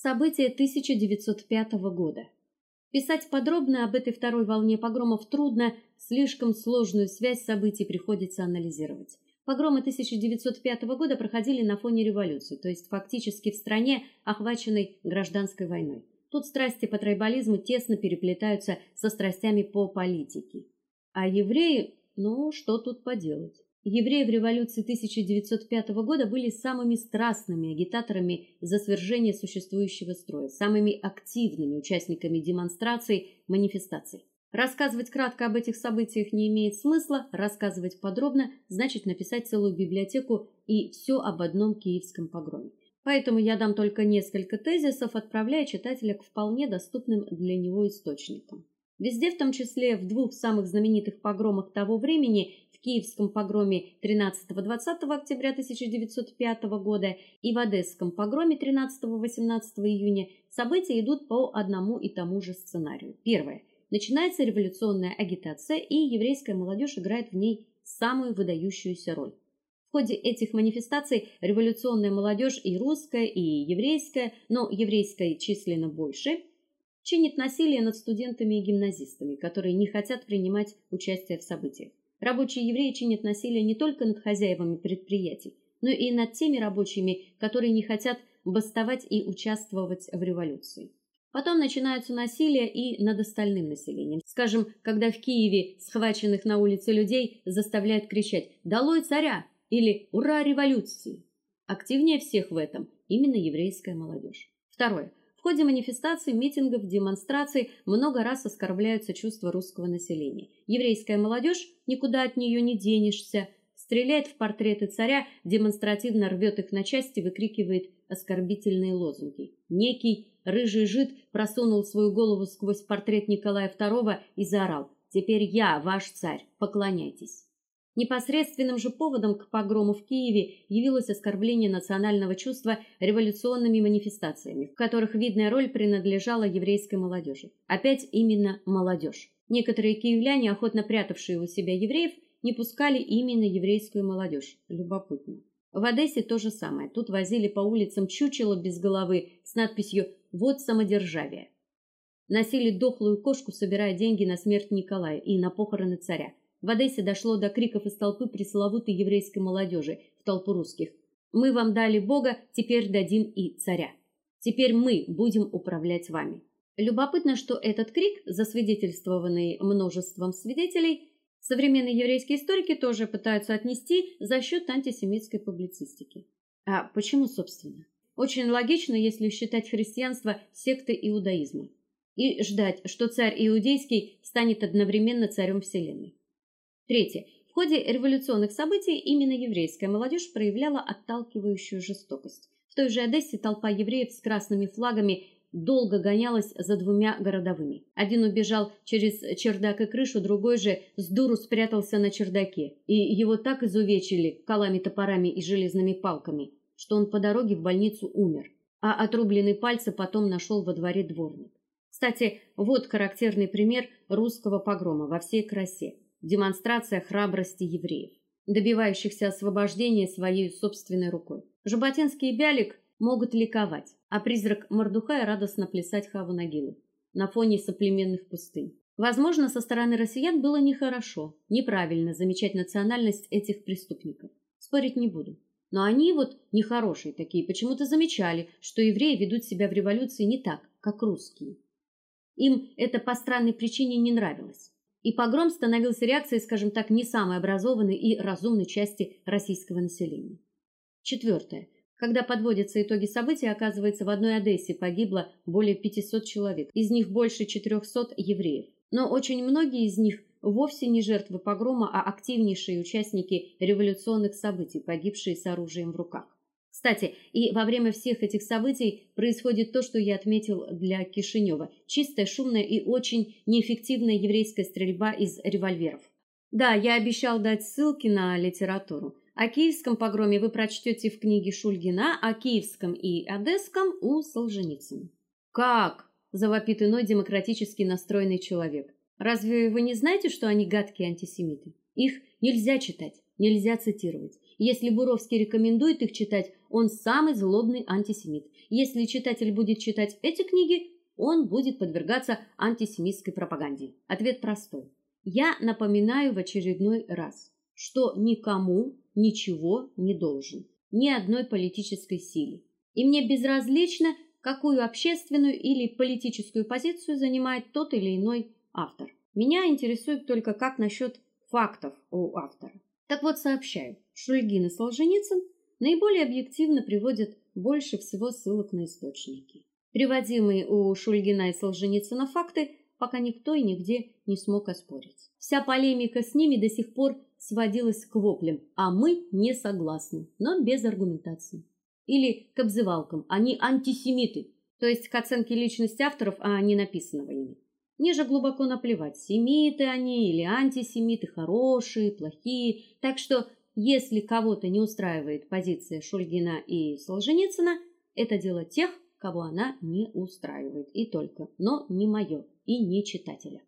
События 1905 года. Писать подробно об этой второй волне погромов трудно, слишком сложную связь событий приходится анализировать. Погромы 1905 года проходили на фоне революции, то есть фактически в стране, охваченной гражданской войной. Тут страсти по тройболизму тесно переплетаются со страстями по политике. А евреи, ну, что тут поделать? Евреи в революции 1905 года были самыми страстными агитаторами за свержение существующего строя, самыми активными участниками демонстраций, манифестаций. Рассказывать кратко об этих событиях не имеет смысла, рассказывать подробно значит написать целую библиотеку и все об одном киевском погроме. Поэтому я дам только несколько тезисов, отправляя читателя к вполне доступным для него источникам. Везде, в том числе в двух самых знаменитых погромах того времени, в Киевском погроме 13-20 октября 1905 года и в Одесском погроме 13-18 июня, события идут по одному и тому же сценарию. Первое. Начинается революционная агитация, и еврейская молодежь играет в ней самую выдающуюся роль. В ходе этих манифестаций революционная молодежь и русская, и еврейская, но еврейская численно больше, чинит насилие над студентами и гимназистами, которые не хотят принимать участие в событиях. Рабочие евреи чинят насилие не только над хозяевами предприятий, но и над теми рабочими, которые не хотят бастовать и участвовать в революции. Потом начинаются насилия и над остальным населением. Скажем, когда в Киеве схваченных на улице людей заставляют кричать: "Долой царя!" или "Ура революции!". Активнее всех в этом именно еврейская молодежь. Второе. В ходе манифестаций, митингов, демонстраций много раз оскорбляются чувства русского населения. Еврейская молодежь, никуда от нее не денешься, стреляет в портреты царя, демонстративно рвет их на части, выкрикивает оскорбительные лозунги. Некий рыжий жид просунул свою голову сквозь портрет Николая II и заорал: "Теперь я ваш царь, поклоняйтесь". Непосредственным же поводом к погрому в Киеве явилось оскорбление национального чувства революционными манифестациями, в которых видная роль принадлежала еврейской молодежи. Опять именно молодежь. Некоторые киевляне, охотно прятавшие у себя евреев, не пускали именно еврейскую молодежь. Любопытно. В Одессе то же самое. Тут возили по улицам чучело без головы с надписью «Вот самодержавие». Носили дохлую кошку, собирая деньги на смерть Николая и на похороны царя. В Одессе дошло до криков из толпы пресловутой еврейской молодежи в толпу русских. Мы вам дали Бога, теперь дадим и царя. Теперь мы будем управлять вами. Любопытно, что этот крик, засвидетельствованный множеством свидетелей, современные еврейские историки тоже пытаются отнести за счет антисемитской публицистики. А почему, собственно? Очень логично, если считать христианство сектой иудаизма и ждать, что царь иудейский станет одновременно царем вселенной. Третье. В ходе революционных событий именно еврейская молодежь проявляла отталкивающую жестокость. В той же Одессе толпа евреев с красными флагами долго гонялась за двумя городовыми. Один убежал через чердак и крышу, другой же с дуру спрятался на чердаке, и его так изувечили колами, топорами и железными палками, что он по дороге в больницу умер, а отрубленные пальцы потом нашел во дворе дворник. Кстати, вот характерный пример русского погрома во всей красе демонстрация храбрости евреев, добивающихся освобождения своей собственной рукой. Жаботинский и Бялик могут ликовать, а призрак Мордухая радостно плясать хаву нагилу на фоне соплеменных пустынь. Возможно, со стороны россиян было нехорошо, неправильно замечать национальность этих преступников. Спорить не буду. Но они вот нехорошие такие, почему-то замечали, что евреи ведут себя в революции не так, как русские. Им это по странной причине не нравилось и погром становился реакцией, скажем так, не самой образованной и разумной части российского населения. Четвертое. Когда подводятся итоги событий, оказывается, в одной Одессе погибло более 500 человек, из них больше 400 евреев. Но очень многие из них вовсе не жертвы погрома, а активнейшие участники революционных событий, погибшие с оружием в руках. Кстати, и во время всех этих событий происходит то, что я отметил для Кишинева: чистая, шумная и очень неэффективная еврейская стрельба из револьверов. Да, я обещал дать ссылки на литературу. О киевском погроме вы прочтете в книге Шульгина, о киевском и одесском у Солженицына. Как? завопит иной демократически настроенный человек. Разве вы не знаете, что они гадкие антисемиты? Их нельзя читать, нельзя цитировать. Если Буровский рекомендует их читать, он самый злобный антисемит. Если читатель будет читать эти книги, он будет подвергаться антисемитской пропаганде. Ответ простой. Я напоминаю в очередной раз, что никому ничего не должен, ни одной политической силе. И мне безразлично, какую общественную или политическую позицию занимает тот или иной автор. Меня интересует только как насчет фактов у автора. Так вот, сообщаю, Шульгин и Солженицын наиболее объективно приводят больше всего ссылок на источники. Приводимые у Шульгина и Солженицына факты пока никто и нигде не смог оспорить. Вся полемика с ними до сих пор сводилась к воплям: "А мы не согласны", но без аргументации. Или к обзывалкам: "Они антисемиты", то есть к оценке личности авторов, а не написанного ими. Мне же глубоко наплевать, семиты они или антисемиты, хорошие, плохие. Так что, если кого-то не устраивает позиция Шульгина и Солженицына, это дело тех, кого она не устраивает, и только, но не мое и не читателя.